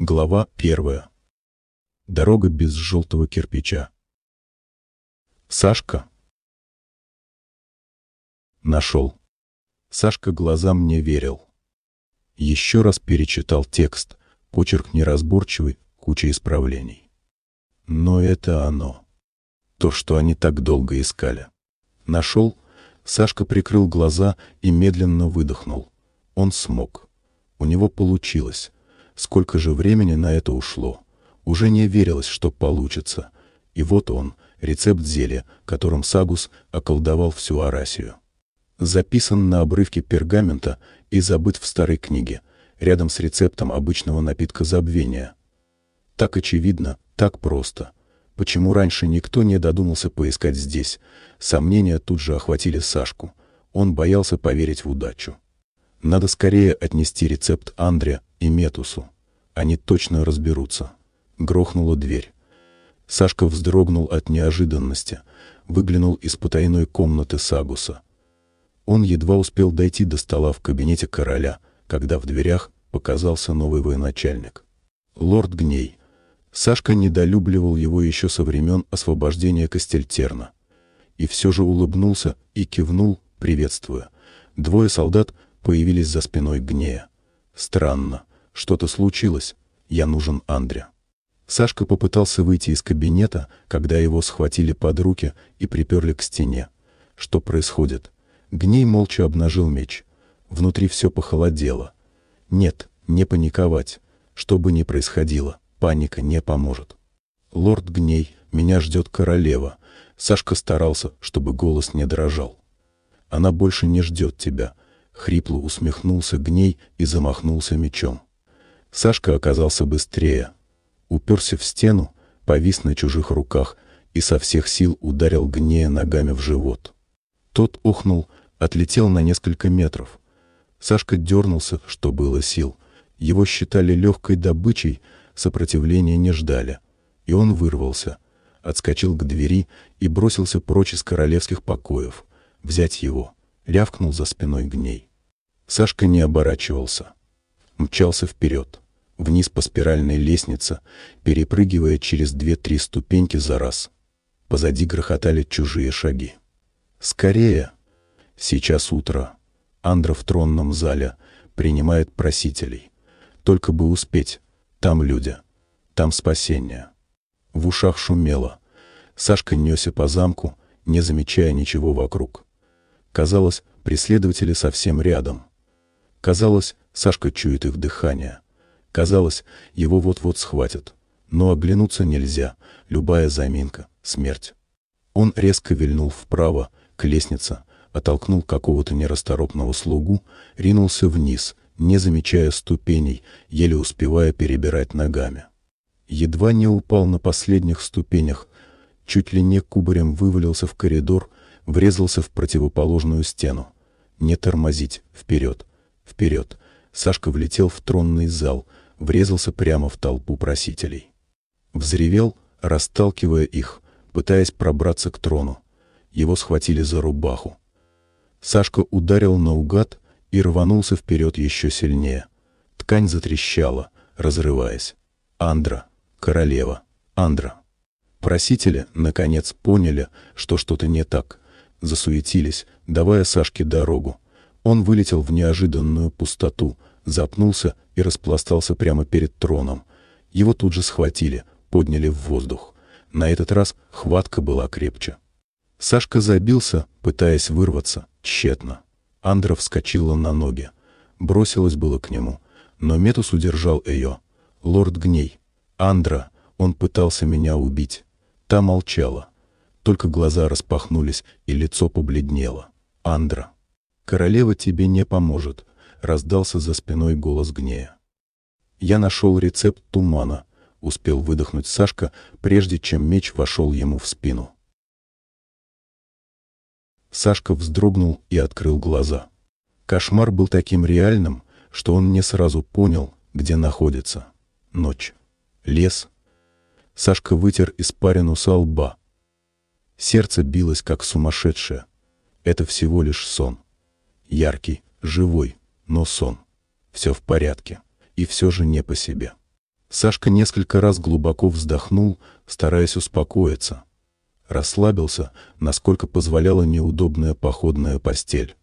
Глава первая. Дорога без желтого кирпича. Сашка. Нашел. Сашка глазам не верил. Еще раз перечитал текст, почерк неразборчивый, куча исправлений. Но это оно. То, что они так долго искали. Нашел, Сашка прикрыл глаза и медленно выдохнул. Он смог. У него получилось. Сколько же времени на это ушло? Уже не верилось, что получится. И вот он, рецепт зелья, которым Сагус околдовал всю Арасию. Записан на обрывке пергамента и забыт в старой книге, рядом с рецептом обычного напитка забвения. Так очевидно, так просто. Почему раньше никто не додумался поискать здесь? Сомнения тут же охватили Сашку. Он боялся поверить в удачу. Надо скорее отнести рецепт Андре и Метусу. Они точно разберутся. Грохнула дверь. Сашка вздрогнул от неожиданности, выглянул из потайной комнаты Сагуса. Он едва успел дойти до стола в кабинете короля, когда в дверях показался новый военачальник. Лорд Гней. Сашка недолюбливал его еще со времен освобождения Костельтерна. И все же улыбнулся и кивнул, приветствуя. Двое солдат появились за спиной Гнея. Странно. Что-то случилось. Я нужен Андре. Сашка попытался выйти из кабинета, когда его схватили под руки и приперли к стене. Что происходит? Гней молча обнажил меч. Внутри все похолодело. Нет, не паниковать. Что бы ни происходило, паника не поможет. «Лорд Гней, меня ждет королева». Сашка старался, чтобы голос не дрожал. «Она больше не ждет тебя. Хрипло усмехнулся гней и замахнулся мечом. Сашка оказался быстрее. Уперся в стену, повис на чужих руках и со всех сил ударил гнея ногами в живот. Тот ухнул, отлетел на несколько метров. Сашка дернулся, что было сил. Его считали легкой добычей, сопротивления не ждали. И он вырвался, отскочил к двери и бросился прочь из королевских покоев. Взять его — рявкнул за спиной гней. Сашка не оборачивался. Мчался вперед, вниз по спиральной лестнице, перепрыгивая через две-три ступеньки за раз. Позади грохотали чужие шаги. «Скорее!» Сейчас утро. Андра в тронном зале принимает просителей. Только бы успеть. Там люди. Там спасение. В ушах шумело. Сашка несся по замку, не замечая ничего вокруг. Казалось, преследователи совсем рядом. Казалось, Сашка чует их дыхание. Казалось, его вот-вот схватят. Но оглянуться нельзя. Любая заминка — смерть. Он резко вильнул вправо, к лестнице, оттолкнул какого-то нерасторопного слугу, ринулся вниз, не замечая ступеней, еле успевая перебирать ногами. Едва не упал на последних ступенях, чуть ли не кубарем вывалился в коридор, врезался в противоположную стену. Не тормозить, вперед, вперед. Сашка влетел в тронный зал, врезался прямо в толпу просителей. Взревел, расталкивая их, пытаясь пробраться к трону. Его схватили за рубаху. Сашка ударил наугад и рванулся вперед еще сильнее. Ткань затрещала, разрываясь. Андра, королева, Андра. Просители, наконец, поняли, что что-то не так засуетились, давая Сашке дорогу. Он вылетел в неожиданную пустоту, запнулся и распластался прямо перед троном. Его тут же схватили, подняли в воздух. На этот раз хватка была крепче. Сашка забился, пытаясь вырваться, тщетно. Андра вскочила на ноги. Бросилась было к нему, но Метус удержал ее. «Лорд Гней! Андра! Он пытался меня убить!» Та молчала. Только глаза распахнулись, и лицо побледнело. «Андра, королева тебе не поможет», — раздался за спиной голос гнея. «Я нашел рецепт тумана», — успел выдохнуть Сашка, прежде чем меч вошел ему в спину. Сашка вздрогнул и открыл глаза. Кошмар был таким реальным, что он не сразу понял, где находится. Ночь. Лес. Сашка вытер испарину со лба. Сердце билось как сумасшедшее. Это всего лишь сон. Яркий, живой, но сон. Все в порядке. И все же не по себе. Сашка несколько раз глубоко вздохнул, стараясь успокоиться. Расслабился, насколько позволяла неудобная походная постель.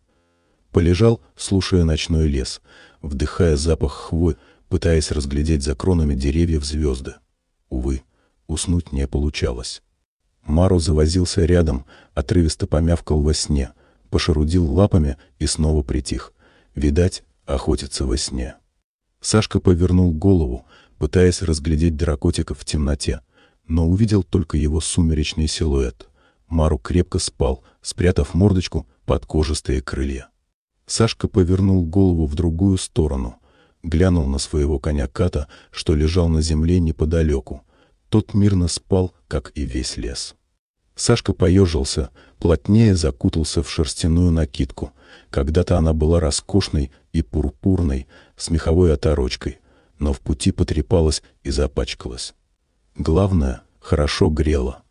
Полежал, слушая ночной лес, вдыхая запах хвой, пытаясь разглядеть за кронами деревьев звезды. Увы, уснуть не получалось. Мару завозился рядом, отрывисто помявкал во сне, пошарудил лапами и снова притих. Видать, охотится во сне. Сашка повернул голову, пытаясь разглядеть дракотика в темноте, но увидел только его сумеречный силуэт. Мару крепко спал, спрятав мордочку под кожистые крылья. Сашка повернул голову в другую сторону, глянул на своего коня Ката, что лежал на земле неподалеку. Тот мирно спал, как и весь лес. Сашка поежился, плотнее закутался в шерстяную накидку. Когда-то она была роскошной и пурпурной, с меховой оторочкой, но в пути потрепалась и запачкалась. Главное, хорошо грело.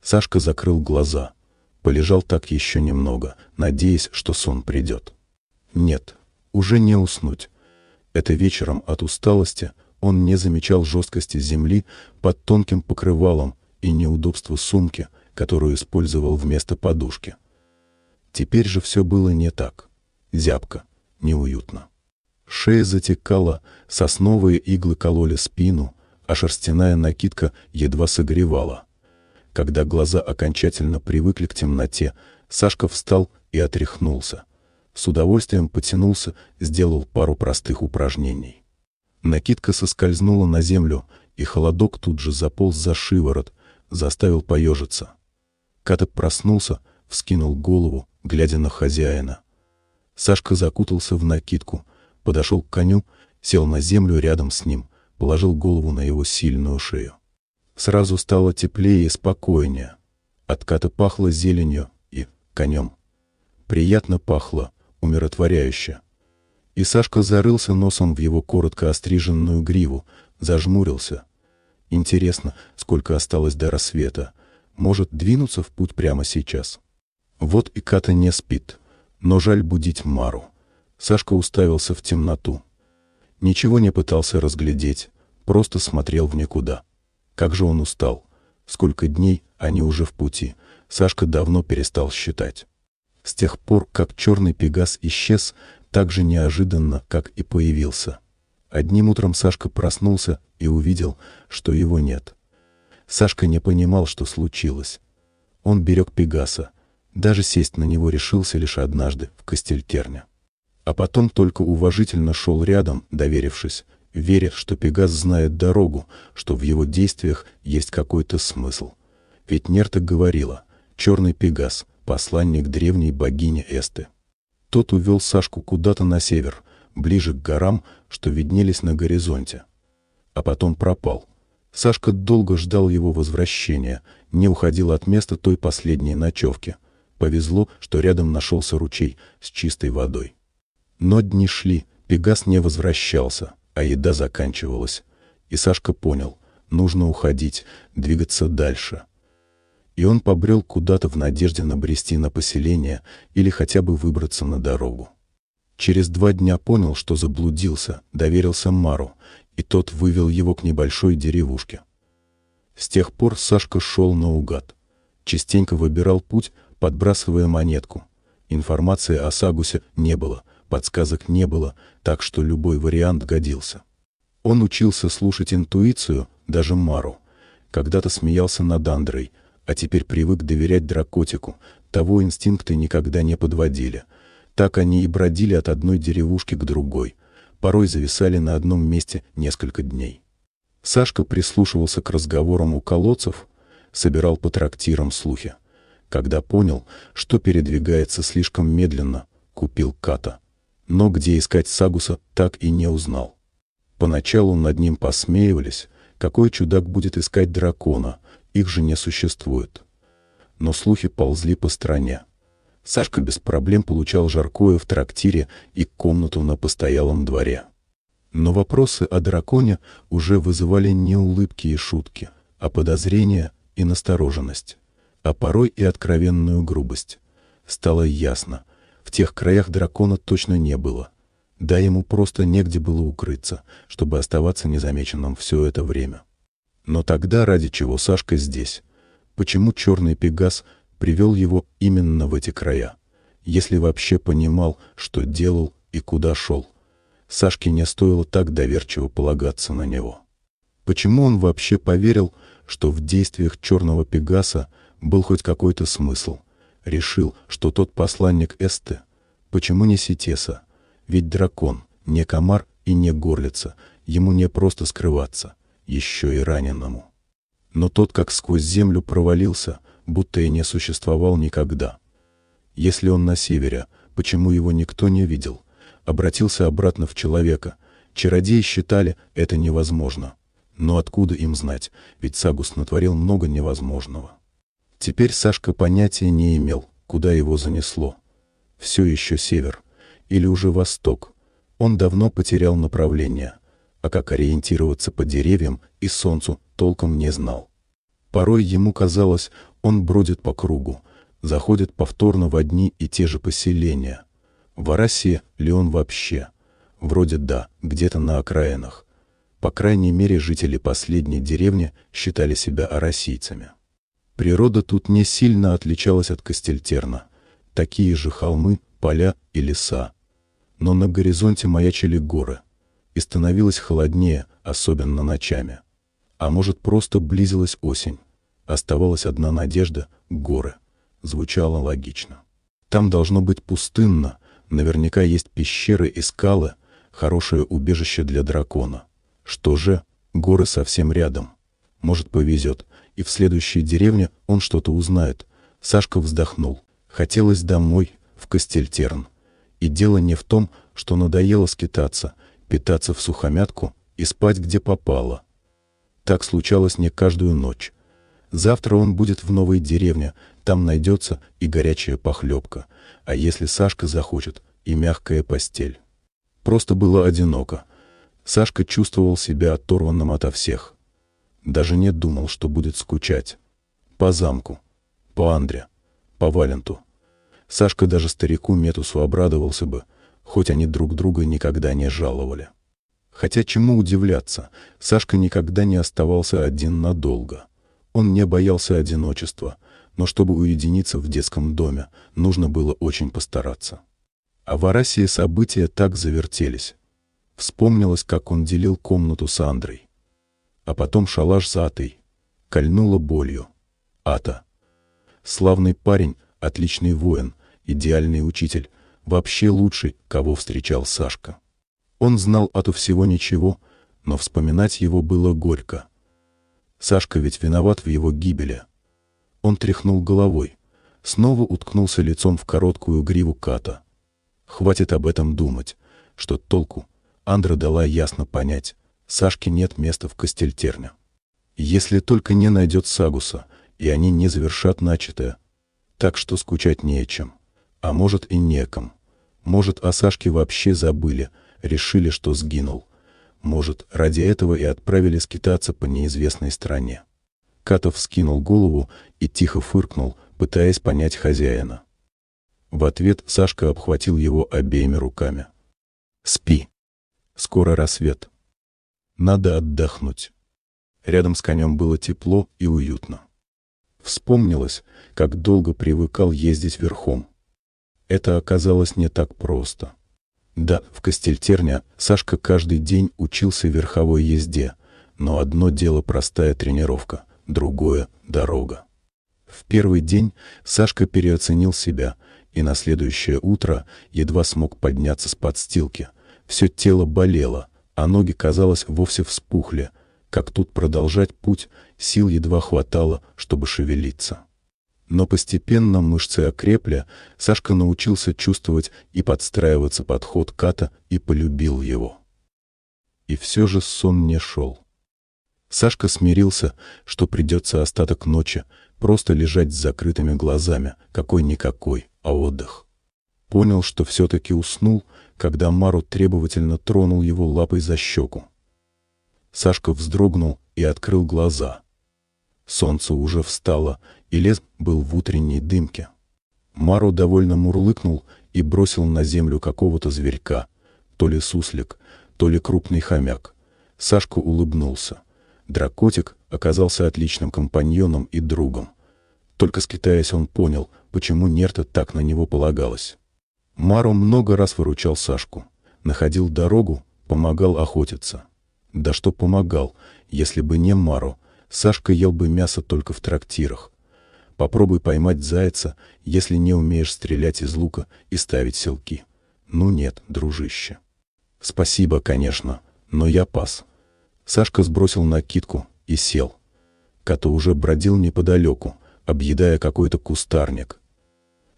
Сашка закрыл глаза. Полежал так еще немного, надеясь, что сон придет. Нет, уже не уснуть. Это вечером от усталости он не замечал жесткости земли под тонким покрывалом и неудобства сумки, которую использовал вместо подушки. Теперь же все было не так. Зябко, неуютно. Шея затекала, сосновые иглы кололи спину, а шерстяная накидка едва согревала. Когда глаза окончательно привыкли к темноте, Сашка встал и отряхнулся. С удовольствием потянулся, сделал пару простых упражнений. Накидка соскользнула на землю, и холодок тут же заполз за шиворот, заставил поежиться. Катеп проснулся, вскинул голову, глядя на хозяина. Сашка закутался в накидку, подошел к коню, сел на землю рядом с ним, положил голову на его сильную шею. Сразу стало теплее и спокойнее. От ката пахло зеленью и конем. Приятно пахло, умиротворяюще. И Сашка зарылся носом в его коротко остриженную гриву, зажмурился. Интересно, сколько осталось до рассвета. Может двинуться в путь прямо сейчас. Вот и Ката не спит, но жаль будить Мару. Сашка уставился в темноту. Ничего не пытался разглядеть, просто смотрел в никуда. Как же он устал. Сколько дней они уже в пути. Сашка давно перестал считать. С тех пор, как черный пегас исчез, так же неожиданно, как и появился. Одним утром Сашка проснулся и увидел, что его нет. Сашка не понимал, что случилось. Он берег Пегаса. Даже сесть на него решился лишь однажды, в Костельтерне. А потом только уважительно шел рядом, доверившись, веря, что Пегас знает дорогу, что в его действиях есть какой-то смысл. Ведь Нерта говорила «Черный Пегас, посланник древней богини Эсты». Тот увел Сашку куда-то на север, ближе к горам, что виднелись на горизонте. А потом пропал. Сашка долго ждал его возвращения, не уходил от места той последней ночевки. Повезло, что рядом нашелся ручей с чистой водой. Но дни шли, Пегас не возвращался а еда заканчивалась. И Сашка понял, нужно уходить, двигаться дальше. И он побрел куда-то в надежде набрести на поселение или хотя бы выбраться на дорогу. Через два дня понял, что заблудился, доверился Мару, и тот вывел его к небольшой деревушке. С тех пор Сашка шел наугад. Частенько выбирал путь, подбрасывая монетку. Информации о Сагусе не было — подсказок не было, так что любой вариант годился. Он учился слушать интуицию, даже Мару. Когда-то смеялся над Андрой, а теперь привык доверять дракотику. Того инстинкты никогда не подводили. Так они и бродили от одной деревушки к другой. Порой зависали на одном месте несколько дней. Сашка прислушивался к разговорам у колодцев, собирал по трактирам слухи. Когда понял, что передвигается слишком медленно, купил ката но где искать Сагуса, так и не узнал. Поначалу над ним посмеивались, какой чудак будет искать дракона, их же не существует. Но слухи ползли по стране. Сашка без проблем получал жаркое в трактире и комнату на постоялом дворе. Но вопросы о драконе уже вызывали не улыбки и шутки, а подозрения и настороженность, а порой и откровенную грубость. Стало ясно, в тех краях дракона точно не было. Да ему просто негде было укрыться, чтобы оставаться незамеченным все это время. Но тогда ради чего Сашка здесь? Почему черный Пегас привел его именно в эти края? Если вообще понимал, что делал и куда шел. Сашке не стоило так доверчиво полагаться на него. Почему он вообще поверил, что в действиях черного Пегаса был хоть какой-то смысл? Решил, что тот посланник Эсте, почему не Ситеса? Ведь дракон, не комар и не горлица, ему не просто скрываться, еще и раненому. Но тот как сквозь землю провалился, будто и не существовал никогда. Если он на севере, почему его никто не видел? Обратился обратно в человека. Чародеи считали это невозможно. Но откуда им знать, ведь Сагус натворил много невозможного. Теперь Сашка понятия не имел, куда его занесло. Все еще север. Или уже восток. Он давно потерял направление. А как ориентироваться по деревьям и солнцу толком не знал. Порой ему казалось, он бродит по кругу, заходит повторно в одни и те же поселения. В Арасе ли он вообще? Вроде да, где-то на окраинах. По крайней мере, жители последней деревни считали себя арасийцами. Природа тут не сильно отличалась от Костельтерна. Такие же холмы, поля и леса. Но на горизонте маячили горы. И становилось холоднее, особенно ночами. А может, просто близилась осень. Оставалась одна надежда — горы. Звучало логично. Там должно быть пустынно, наверняка есть пещеры и скалы, хорошее убежище для дракона. Что же, горы совсем рядом. Может, повезет, и в следующей деревне он что-то узнает. Сашка вздохнул. Хотелось домой, в Костельтерн. И дело не в том, что надоело скитаться, питаться в сухомятку и спать где попало. Так случалось не каждую ночь. Завтра он будет в новой деревне, там найдется и горячая похлебка, а если Сашка захочет, и мягкая постель. Просто было одиноко, Сашка чувствовал себя оторванным ото всех. Даже не думал, что будет скучать. По замку, по Андре, по Валенту. Сашка даже старику Метусу обрадовался бы, хоть они друг друга никогда не жаловали. Хотя чему удивляться, Сашка никогда не оставался один надолго. Он не боялся одиночества, но чтобы уединиться в детском доме, нужно было очень постараться. А в Арасии события так завертелись, Вспомнилось, как он делил комнату с Андрой. А потом шалаш с Атой. Кольнула болью. Ата. Славный парень, отличный воин, идеальный учитель, вообще лучший, кого встречал Сашка. Он знал Ату всего ничего, но вспоминать его было горько. Сашка ведь виноват в его гибели. Он тряхнул головой, снова уткнулся лицом в короткую гриву Ката. Хватит об этом думать, что толку, Андра дала ясно понять, Сашке нет места в Костельтерне. Если только не найдет Сагуса, и они не завершат начатое. Так что скучать не о чем. А может и неком. Может, о Сашке вообще забыли, решили, что сгинул. Может, ради этого и отправили скитаться по неизвестной стране. Катов скинул голову и тихо фыркнул, пытаясь понять хозяина. В ответ Сашка обхватил его обеими руками. «Спи!» Скоро рассвет. Надо отдохнуть. Рядом с конем было тепло и уютно. Вспомнилось, как долго привыкал ездить верхом. Это оказалось не так просто. Да, в Костельтерне Сашка каждый день учился верховой езде, но одно дело простая тренировка, другое — дорога. В первый день Сашка переоценил себя и на следующее утро едва смог подняться с подстилки — все тело болело, а ноги, казалось, вовсе вспухли. Как тут продолжать путь, сил едва хватало, чтобы шевелиться. Но постепенно мышцы окрепли, Сашка научился чувствовать и подстраиваться под ход ката и полюбил его. И все же сон не шел. Сашка смирился, что придется остаток ночи просто лежать с закрытыми глазами, какой-никакой, а отдых. Понял, что все-таки уснул, когда Мару требовательно тронул его лапой за щеку. Сашка вздрогнул и открыл глаза. Солнце уже встало, и лес был в утренней дымке. Мару довольно мурлыкнул и бросил на землю какого-то зверька. то ли суслик, то ли крупный хомяк. Сашка улыбнулся. Дракотик оказался отличным компаньоном и другом. Только скитаясь, он понял, почему Нерта так на него полагалась. Мару много раз выручал Сашку. Находил дорогу, помогал охотиться. Да что помогал, если бы не Мару, Сашка ел бы мясо только в трактирах. Попробуй поймать зайца, если не умеешь стрелять из лука и ставить селки. Ну нет, дружище. Спасибо, конечно, но я пас. Сашка сбросил накидку и сел. Като уже бродил неподалеку, объедая какой-то кустарник.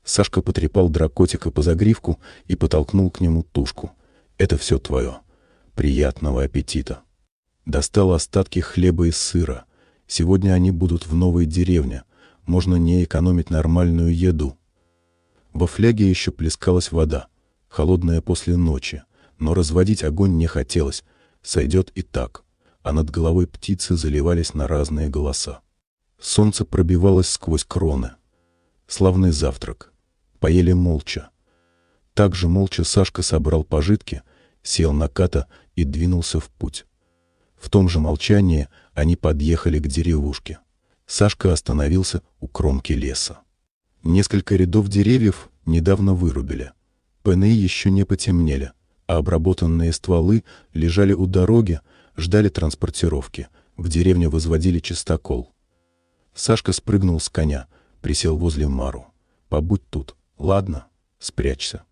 Сашка потрепал дракотика по загривку и потолкнул к нему тушку. «Это все твое. Приятного аппетита!» Достал остатки хлеба и сыра. Сегодня они будут в новой деревне. Можно не экономить нормальную еду. Во фляге еще плескалась вода, холодная после ночи, но разводить огонь не хотелось, сойдет и так, а над головой птицы заливались на разные голоса. Солнце пробивалось сквозь кроны. Славный завтрак. Поели молча. Также молча Сашка собрал пожитки, сел на ката и двинулся в путь. В том же молчании они подъехали к деревушке. Сашка остановился у кромки леса. Несколько рядов деревьев недавно вырубили. Пны еще не потемнели, а обработанные стволы лежали у дороги, ждали транспортировки. В деревню возводили чистокол. Сашка спрыгнул с коня, присел возле Мару. «Побудь тут, ладно? Спрячься».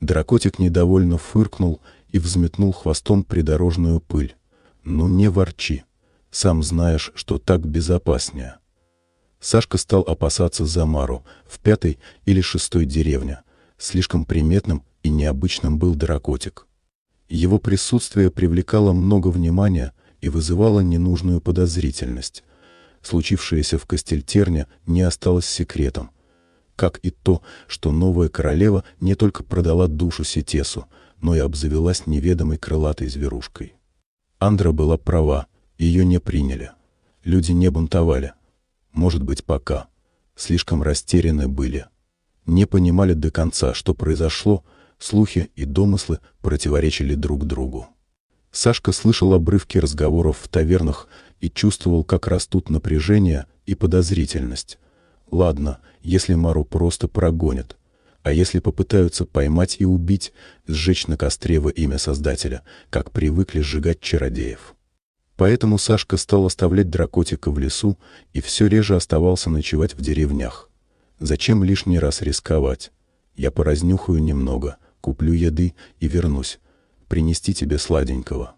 Дракотик недовольно фыркнул и взметнул хвостом придорожную пыль. «Ну не ворчи. Сам знаешь, что так безопаснее». Сашка стал опасаться Замару в пятой или шестой деревне. Слишком приметным и необычным был дракотик. Его присутствие привлекало много внимания и вызывало ненужную подозрительность. Случившееся в Костельтерне не осталось секретом. Как и то, что новая королева не только продала душу Сетесу, но и обзавелась неведомой крылатой зверушкой. Андра была права, ее не приняли. Люди не бунтовали. Может быть, пока. Слишком растеряны были. Не понимали до конца, что произошло, слухи и домыслы противоречили друг другу. Сашка слышал обрывки разговоров в тавернах и чувствовал, как растут напряжение и подозрительность. Ладно, если Мару просто прогонят. А если попытаются поймать и убить, сжечь на костре во имя Создателя, как привыкли сжигать чародеев. Поэтому Сашка стал оставлять дракотика в лесу и все реже оставался ночевать в деревнях. Зачем лишний раз рисковать? Я поразнюхаю немного, куплю еды и вернусь. Принести тебе сладенького.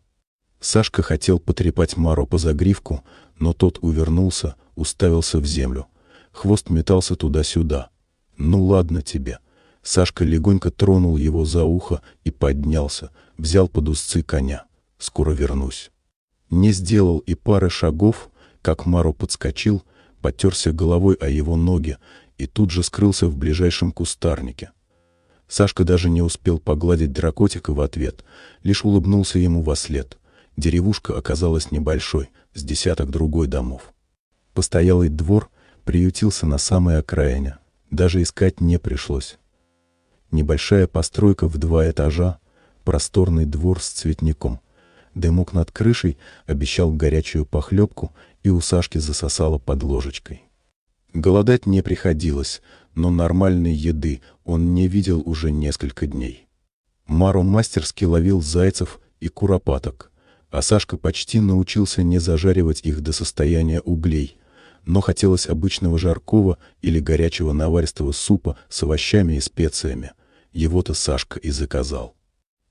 Сашка хотел потрепать Мару по загривку, но тот увернулся, уставился в землю. Хвост метался туда-сюда. «Ну ладно тебе», Сашка легонько тронул его за ухо и поднялся, взял под узцы коня. «Скоро вернусь». Не сделал и пары шагов, как Мару подскочил, потерся головой о его ноги и тут же скрылся в ближайшем кустарнике. Сашка даже не успел погладить дракотика в ответ, лишь улыбнулся ему во след. Деревушка оказалась небольшой, с десяток другой домов. Постоялый двор приютился на самой окраине. Даже искать не пришлось. Небольшая постройка в два этажа, просторный двор с цветником. Дымок над крышей обещал горячую похлебку, и у Сашки засосало под ложечкой. Голодать не приходилось, но нормальной еды он не видел уже несколько дней. Мару мастерски ловил зайцев и куропаток, а Сашка почти научился не зажаривать их до состояния углей, но хотелось обычного жаркого или горячего наваристого супа с овощами и специями, его-то Сашка и заказал.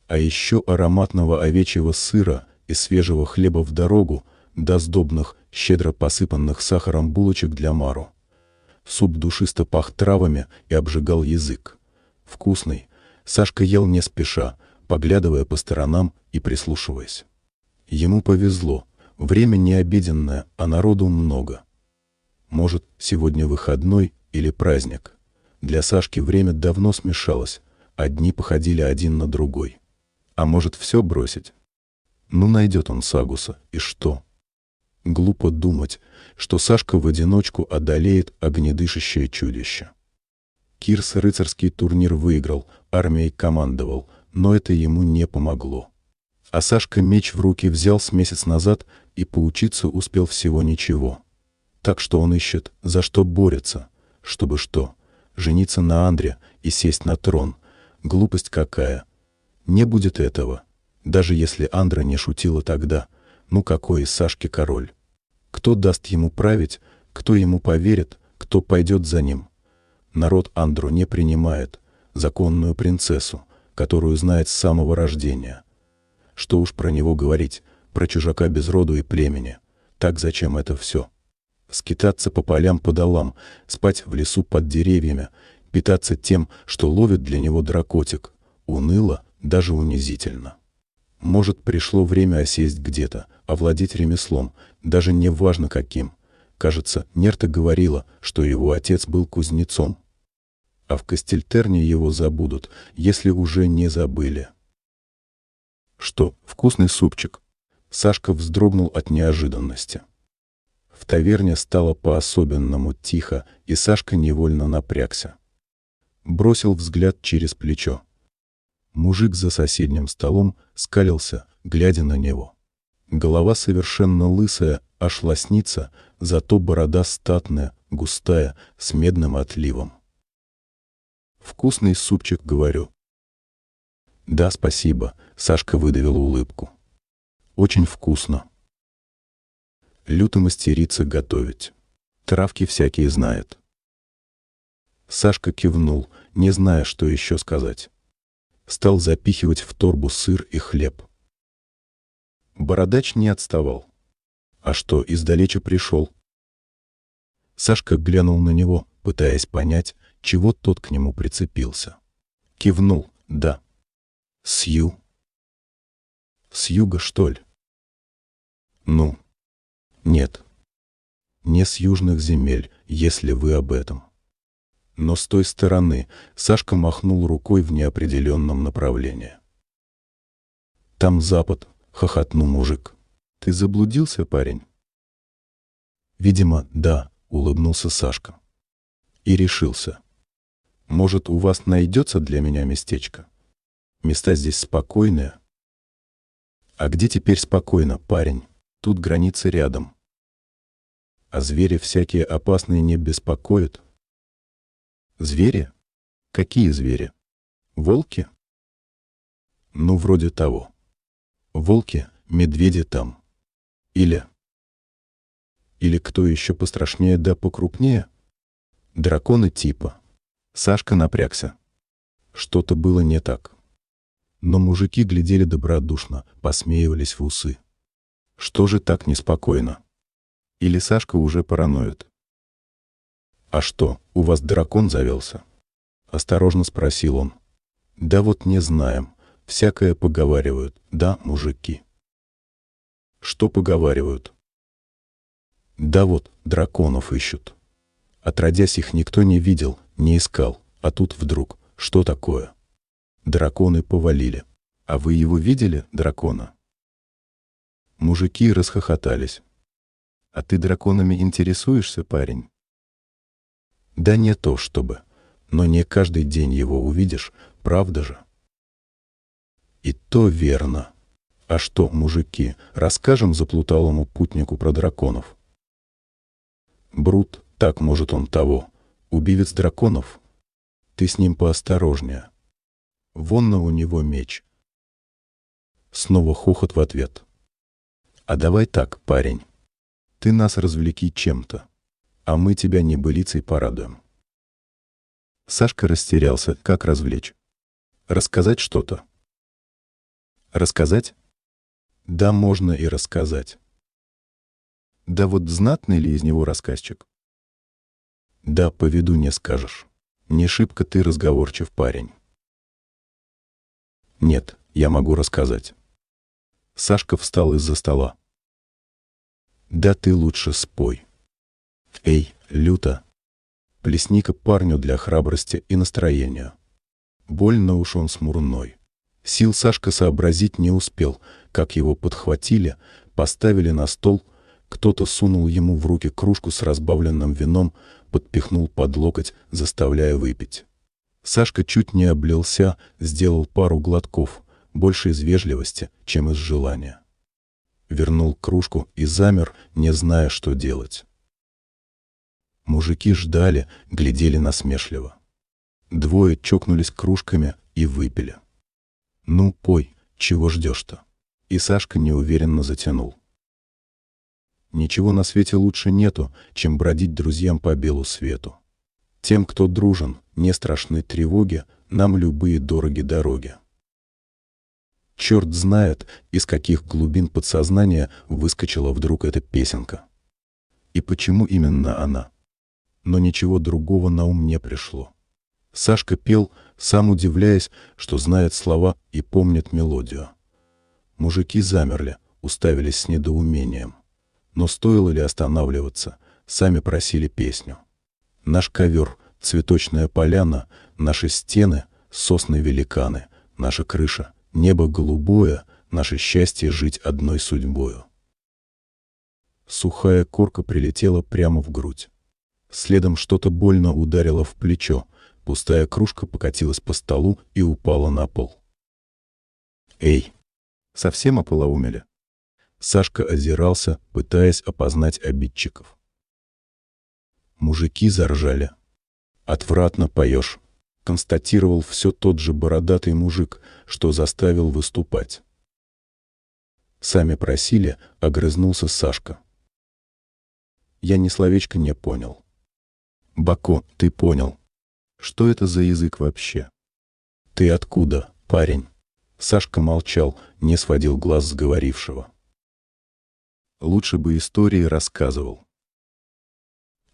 А еще ароматного овечьего сыра и свежего хлеба в дорогу, до сдобных, щедро посыпанных сахаром булочек для Мару. Суп душисто пах травами и обжигал язык. Вкусный. Сашка ел не спеша, поглядывая по сторонам и прислушиваясь. Ему повезло. Время не обеденное, а народу много. Может, сегодня выходной или праздник. Для Сашки время давно смешалось, Одни походили один на другой. А может, все бросить? Ну, найдет он Сагуса, и что? Глупо думать, что Сашка в одиночку одолеет огнедышащее чудище. Кирс рыцарский турнир выиграл, армией командовал, но это ему не помогло. А Сашка меч в руки взял с месяц назад и поучиться успел всего ничего. Так что он ищет, за что борется, чтобы что, жениться на Андре и сесть на трон. Глупость какая. Не будет этого. Даже если Андра не шутила тогда, ну какой из Сашки король? Кто даст ему править, кто ему поверит, кто пойдет за ним? Народ Андру не принимает, законную принцессу, которую знает с самого рождения. Что уж про него говорить, про чужака без роду и племени. Так зачем это все? Скитаться по полям по долам, спать в лесу под деревьями, питаться тем, что ловит для него дракотик. Уныло, даже унизительно. Может, пришло время осесть где-то, овладеть ремеслом, даже не важно каким. Кажется, Нерта говорила, что его отец был кузнецом. А в Кастельтерне его забудут, если уже не забыли. Что, вкусный супчик? Сашка вздрогнул от неожиданности. В таверне стало по-особенному тихо, и Сашка невольно напрягся. Бросил взгляд через плечо. Мужик за соседним столом скалился, глядя на него. Голова совершенно лысая, аж лосница, зато борода статная, густая, с медным отливом. «Вкусный супчик, говорю». «Да, спасибо», — Сашка выдавил улыбку. «Очень вкусно». Люто мастерица готовить. Травки всякие знает. Сашка кивнул, не зная, что еще сказать. Стал запихивать в торбу сыр и хлеб. Бородач не отставал. А что, издалеча пришел? Сашка глянул на него, пытаясь понять, чего тот к нему прицепился. Кивнул, да. Сью. С юга, что ли? Ну, нет. Не с южных земель, если вы об этом. Но с той стороны Сашка махнул рукой в неопределенном направлении. Там запад, — хохотнул мужик. «Ты заблудился, парень?» «Видимо, да», — улыбнулся Сашка. И решился. «Может, у вас найдется для меня местечко? Места здесь спокойные». «А где теперь спокойно, парень? Тут граница рядом». «А звери всякие опасные не беспокоят?» «Звери? Какие звери? Волки?» «Ну, вроде того». Волки, медведи там. Или... Или кто еще пострашнее да покрупнее? Драконы типа. Сашка напрягся. Что-то было не так. Но мужики глядели добродушно, посмеивались в усы. Что же так неспокойно? Или Сашка уже параноид? «А что, у вас дракон завелся?» Осторожно спросил он. «Да вот не знаем. Всякое поговаривают, да, мужики? Что поговаривают? Да вот, драконов ищут. Отродясь их никто не видел, не искал, а тут вдруг, что такое? Драконы повалили. А вы его видели, дракона? Мужики расхохотались. А ты драконами интересуешься, парень? Да не то чтобы. Но не каждый день его увидишь, правда же? И то верно. А что, мужики, расскажем заплуталому путнику про драконов? Брут, так может он того. Убивец драконов? Ты с ним поосторожнее. Вон на у него меч. Снова хохот в ответ. А давай так, парень. Ты нас развлеки чем-то, а мы тебя небылицей порадуем. Сашка растерялся, как развлечь. Рассказать что-то? Рассказать? Да, можно и рассказать. Да вот знатный ли из него рассказчик? Да, по виду не скажешь. Не шибко ты разговорчив парень. Нет, я могу рассказать. Сашка встал из-за стола. Да ты лучше спой. Эй, люто. Плесни-ка парню для храбрости и настроения. Больно уж он смурной. Сил Сашка сообразить не успел, как его подхватили, поставили на стол, кто-то сунул ему в руки кружку с разбавленным вином, подпихнул под локоть, заставляя выпить. Сашка чуть не облился, сделал пару глотков, больше из вежливости, чем из желания. Вернул кружку и замер, не зная, что делать. Мужики ждали, глядели насмешливо. Двое чокнулись кружками и выпили. «Ну, пой, чего ждешь-то?» И Сашка неуверенно затянул. Ничего на свете лучше нету, чем бродить друзьям по белу свету. Тем, кто дружен, не страшны тревоги, нам любые дороги дороги. Черт знает, из каких глубин подсознания выскочила вдруг эта песенка. И почему именно она? Но ничего другого на ум не пришло. Сашка пел, сам удивляясь, что знает слова и помнит мелодию. Мужики замерли, уставились с недоумением. Но стоило ли останавливаться, сами просили песню. Наш ковер, цветочная поляна, наши стены, сосны-великаны, наша крыша — Небо голубое, наше счастье жить одной судьбою. Сухая корка прилетела прямо в грудь. Следом что-то больно ударило в плечо, пустая кружка покатилась по столу и упала на пол. «Эй, совсем ополоумели?» Сашка озирался, пытаясь опознать обидчиков. Мужики заржали. «Отвратно поешь», констатировал все тот же бородатый мужик, что заставил выступать. Сами просили, огрызнулся Сашка. Я ни словечко не понял. Бако, ты понял. Что это за язык вообще? Ты откуда, парень? Сашка молчал, не сводил глаз с говорившего. Лучше бы истории рассказывал.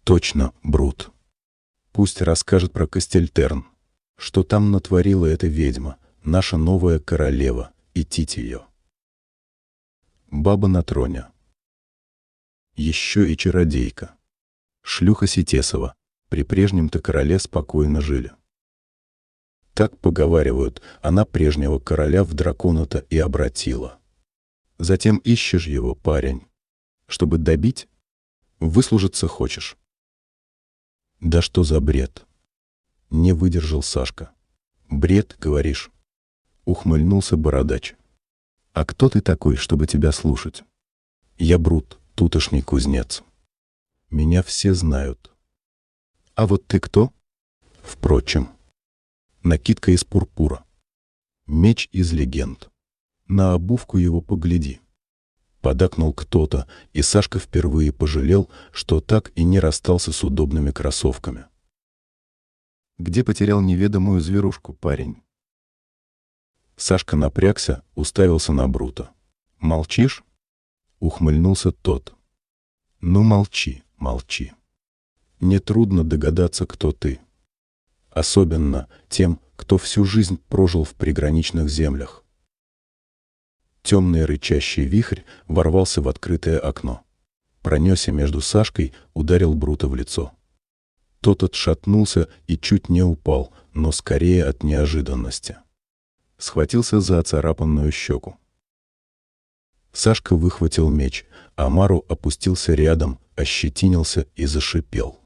Точно, Брут. Пусть расскажет про Кастельтерн что там натворила эта ведьма, наша новая королева, идите ее. Баба на троне. Еще и чародейка. Шлюха Ситесова. При прежнем-то короле спокойно жили. Так поговаривают, она прежнего короля в дракона-то и обратила. Затем ищешь его, парень. Чтобы добить? Выслужиться хочешь. Да что за бред? Не выдержал Сашка. «Бред, говоришь?» Ухмыльнулся бородач. «А кто ты такой, чтобы тебя слушать?» «Я Брут, тутошний кузнец. Меня все знают». «А вот ты кто?» «Впрочем, накидка из пурпура. Меч из легенд. На обувку его погляди». Подакнул кто-то, и Сашка впервые пожалел, что так и не расстался с удобными кроссовками. Где потерял неведомую зверушку парень? Сашка напрягся, уставился на Брута. «Молчишь?» — ухмыльнулся тот. «Ну молчи, молчи. Нетрудно догадаться, кто ты. Особенно тем, кто всю жизнь прожил в приграничных землях». Темный рычащий вихрь ворвался в открытое окно. Пронесся между Сашкой, ударил Брута в лицо. Тот отшатнулся и чуть не упал, но скорее от неожиданности. Схватился за оцарапанную щеку. Сашка выхватил меч, а Мару опустился рядом, ощетинился и зашипел.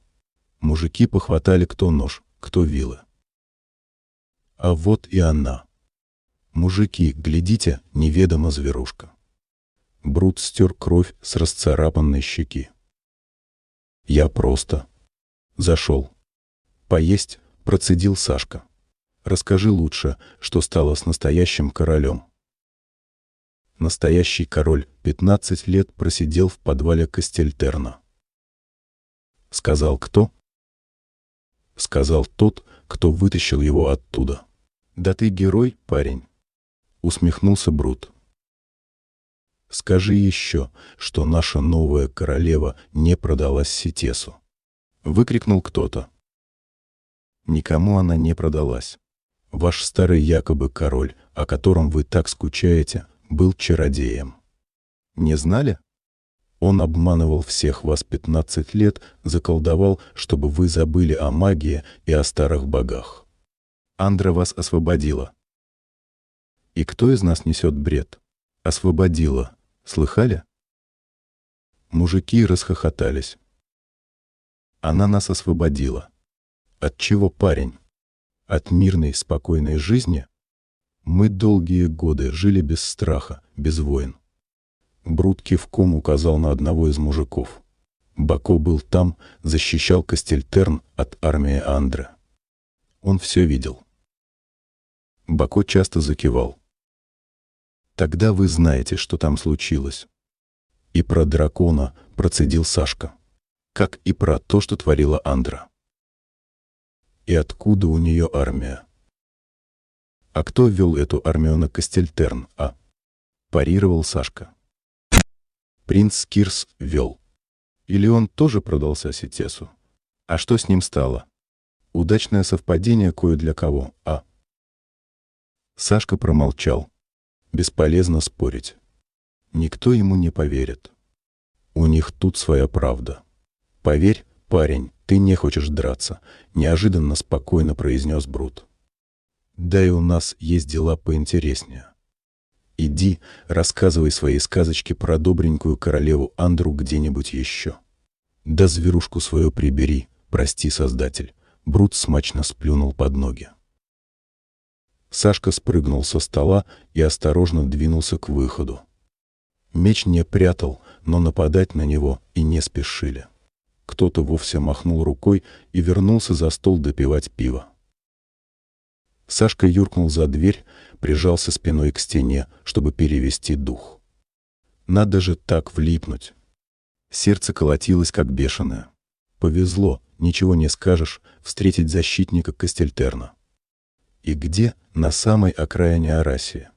Мужики похватали кто нож, кто вилы. А вот и она. Мужики, глядите, неведома зверушка. Брут стер кровь с расцарапанной щеки. Я просто Зашел. Поесть процедил Сашка. Расскажи лучше, что стало с настоящим королем. Настоящий король 15 лет просидел в подвале Кастельтерна. Сказал кто? Сказал тот, кто вытащил его оттуда. Да ты герой, парень. Усмехнулся Брут. Скажи еще, что наша новая королева не продалась Ситесу. — выкрикнул кто-то. Никому она не продалась. Ваш старый якобы король, о котором вы так скучаете, был чародеем. Не знали? Он обманывал всех вас 15 лет, заколдовал, чтобы вы забыли о магии и о старых богах. Андра вас освободила. И кто из нас несет бред? Освободила. Слыхали? Мужики расхохотались. Она нас освободила. От чего парень? от мирной, спокойной жизни? Мы долгие годы жили без страха, без войн. Брут кивком указал на одного из мужиков. Бако был там, защищал Кастельтерн от армии Андре. Он все видел. Бако часто закивал. Тогда вы знаете, что там случилось. И про дракона процедил Сашка. Как и про то, что творила Андра. И откуда у нее армия? А кто вел эту армию на Кастельтерн, а? Парировал Сашка. Принц Кирс вел. Или он тоже продался Ситесу? А что с ним стало? Удачное совпадение кое для кого, а? Сашка промолчал. Бесполезно спорить. Никто ему не поверит. У них тут своя правда. Поверь, парень, ты не хочешь драться, неожиданно спокойно произнес Брут. Да и у нас есть дела поинтереснее. Иди, рассказывай свои сказочки про добренькую королеву Андру где-нибудь еще. Да зверушку свою прибери, прости, создатель. Брут смачно сплюнул под ноги. Сашка спрыгнул со стола и осторожно двинулся к выходу. Меч не прятал, но нападать на него и не спешили. Кто-то вовсе махнул рукой и вернулся за стол допивать пиво. Сашка юркнул за дверь, прижался спиной к стене, чтобы перевести дух. Надо же так влипнуть. Сердце колотилось, как бешеное. Повезло, ничего не скажешь, встретить защитника Кастельтерна. И где? На самой окраине Арасии.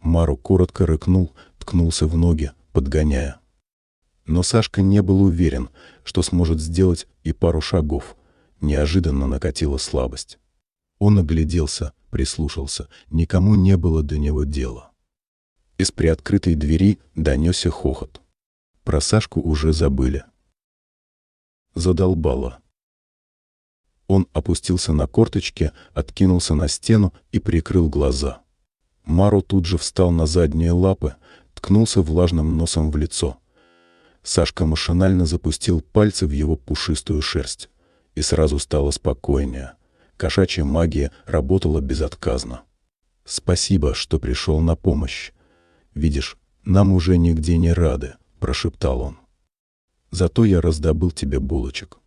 Мару коротко рыкнул, ткнулся в ноги, подгоняя. Но Сашка не был уверен, что сможет сделать и пару шагов. Неожиданно накатила слабость. Он огляделся, прислушался, никому не было до него дела. Из приоткрытой двери донесся хохот. Про Сашку уже забыли. Задолбало. Он опустился на корточки, откинулся на стену и прикрыл глаза. Мару тут же встал на задние лапы, ткнулся влажным носом в лицо. Сашка машинально запустил пальцы в его пушистую шерсть. И сразу стало спокойнее. Кошачья магия работала безотказно. «Спасибо, что пришел на помощь. Видишь, нам уже нигде не рады», — прошептал он. «Зато я раздобыл тебе булочек».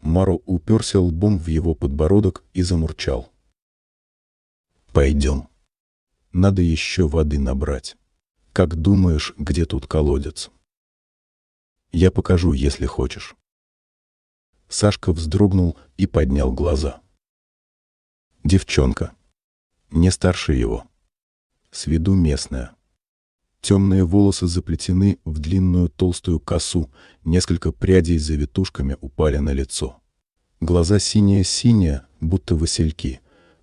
Маро уперся лбом в его подбородок и замурчал. «Пойдем. Надо еще воды набрать. Как думаешь, где тут колодец?» «Я покажу, если хочешь». Сашка вздрогнул и поднял глаза. Девчонка. Не старше его. С виду местная. Темные волосы заплетены в длинную толстую косу, несколько прядей с завитушками упали на лицо. Глаза синие-синие, будто васильки.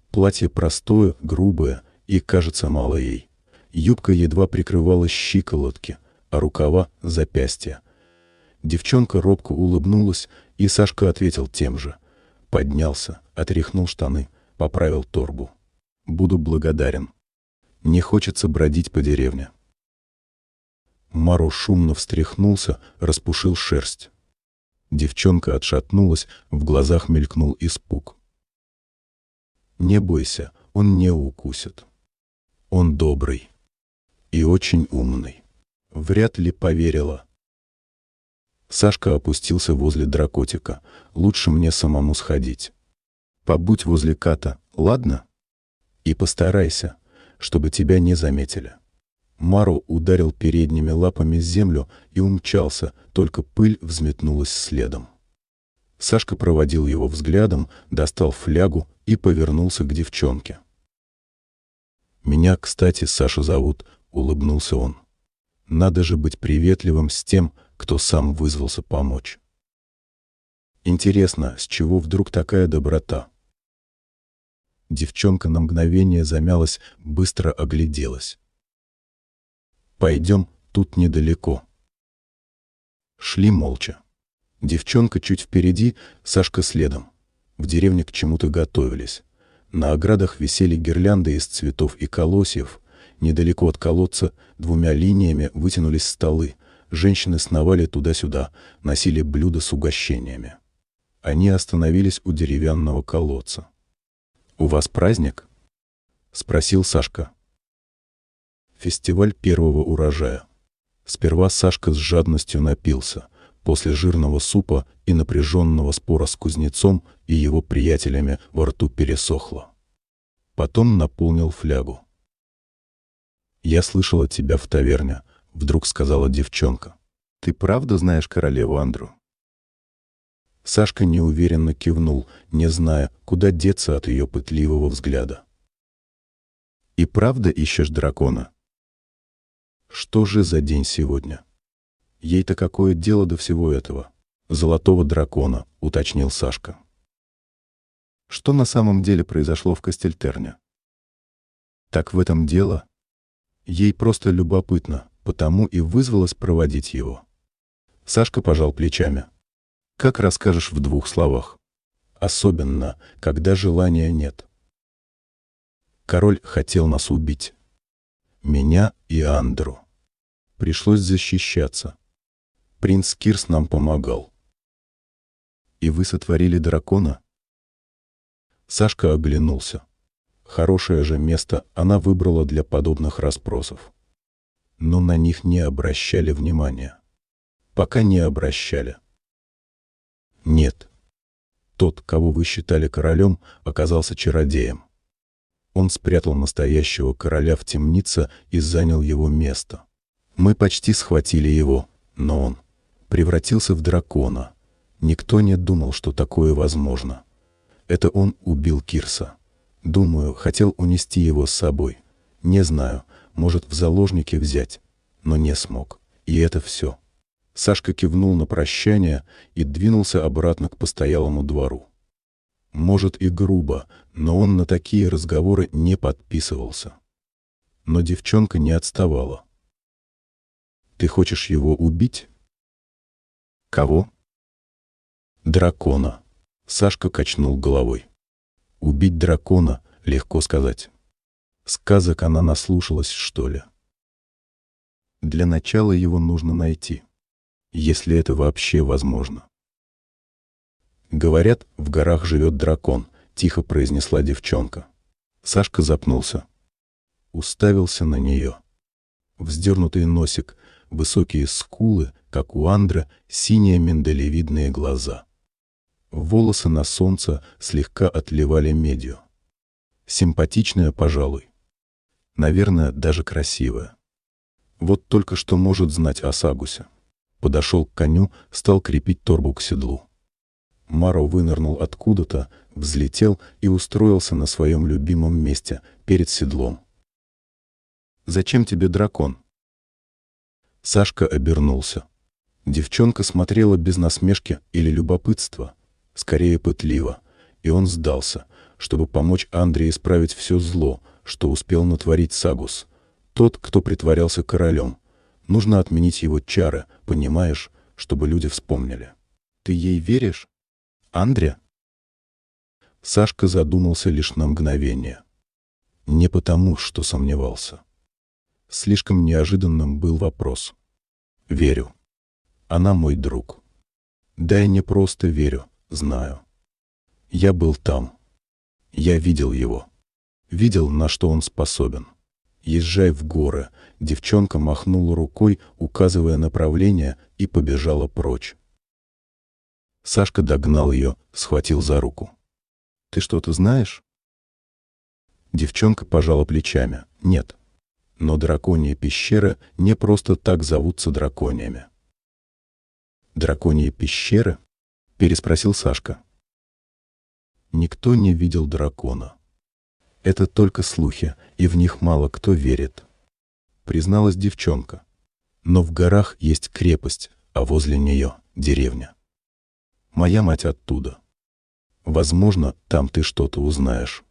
Платье простое, грубое и, кажется, мало ей. Юбка едва прикрывала щиколотки, а рукава — запястья. Девчонка робко улыбнулась, и Сашка ответил тем же. Поднялся, отряхнул штаны, поправил торбу. «Буду благодарен. Не хочется бродить по деревне». Мару шумно встряхнулся, распушил шерсть. Девчонка отшатнулась, в глазах мелькнул испуг. «Не бойся, он не укусит. Он добрый и очень умный». Вряд ли поверила. Сашка опустился возле дракотика. «Лучше мне самому сходить. Побудь возле ката, ладно? И постарайся, чтобы тебя не заметили». Мару ударил передними лапами землю и умчался, только пыль взметнулась следом. Сашка проводил его взглядом, достал флягу и повернулся к девчонке. «Меня, кстати, Саша зовут», — улыбнулся он. «Надо же быть приветливым с тем, кто сам вызвался помочь. Интересно, с чего вдруг такая доброта?» Девчонка на мгновение замялась, быстро огляделась. Пойдем, тут недалеко. Шли молча. Девчонка чуть впереди, Сашка следом. В деревне к чему-то готовились. На оградах висели гирлянды из цветов и колосьев. Недалеко от колодца двумя линиями вытянулись столы. Женщины сновали туда-сюда, носили блюда с угощениями. Они остановились у деревянного колодца. «У вас праздник?» — спросил Сашка. Фестиваль первого урожая. Сперва Сашка с жадностью напился. После жирного супа и напряженного спора с кузнецом и его приятелями во рту пересохло. Потом наполнил флягу. «Я слышала тебя в таверне», — вдруг сказала девчонка. «Ты правда знаешь королеву Андру?» Сашка неуверенно кивнул, не зная, куда деться от ее пытливого взгляда. «И правда ищешь дракона?» «Что же за день сегодня?» «Ей-то какое дело до всего этого?» «Золотого дракона», — уточнил Сашка. Что на самом деле произошло в Кастельтерне? Так в этом дело. Ей просто любопытно, потому и вызвалось проводить его. Сашка пожал плечами. Как расскажешь в двух словах? Особенно, когда желания нет. Король хотел нас убить. Меня и Андру. Пришлось защищаться. Принц Кирс нам помогал. И вы сотворили дракона? Сашка оглянулся. Хорошее же место она выбрала для подобных расспросов. Но на них не обращали внимания. Пока не обращали. Нет. Тот, кого вы считали королем, оказался чародеем. Он спрятал настоящего короля в темнице и занял его место. Мы почти схватили его, но он превратился в дракона. Никто не думал, что такое возможно. Это он убил Кирса. Думаю, хотел унести его с собой. Не знаю, может в заложники взять, но не смог. И это все. Сашка кивнул на прощание и двинулся обратно к постоялому двору. Может и грубо, но он на такие разговоры не подписывался. Но девчонка не отставала. «Ты хочешь его убить?» «Кого?» «Дракона», — Сашка качнул головой. «Убить дракона, легко сказать. Сказок она наслушалась, что ли?» «Для начала его нужно найти» если это вообще возможно. «Говорят, в горах живет дракон», — тихо произнесла девчонка. Сашка запнулся. Уставился на нее. Вздернутый носик, высокие скулы, как у Андра, синие миндалевидные глаза. Волосы на солнце слегка отливали медью. Симпатичная, пожалуй. Наверное, даже красивая. Вот только что может знать о Сагусе подошел к коню, стал крепить торбу к седлу. Маро вынырнул откуда-то, взлетел и устроился на своем любимом месте, перед седлом. «Зачем тебе дракон?» Сашка обернулся. Девчонка смотрела без насмешки или любопытства, скорее пытливо, и он сдался, чтобы помочь Андре исправить все зло, что успел натворить Сагус, тот, кто притворялся королем. Нужно отменить его чары, понимаешь, чтобы люди вспомнили. Ты ей веришь? Андре? Сашка задумался лишь на мгновение. Не потому, что сомневался. Слишком неожиданным был вопрос. Верю. Она мой друг. Да я не просто верю, знаю. Я был там. Я видел его. Видел, на что он способен. Езжай в горы. Девчонка махнула рукой, указывая направление, и побежала прочь. Сашка догнал ее, схватил за руку. «Ты что-то знаешь?» Девчонка пожала плечами. «Нет. Но драконьи пещеры не просто так зовутся дракониями». «Драконьи пещеры?» — переспросил Сашка. Никто не видел дракона. Это только слухи, и в них мало кто верит. Призналась девчонка. Но в горах есть крепость, а возле нее деревня. Моя мать оттуда. Возможно, там ты что-то узнаешь.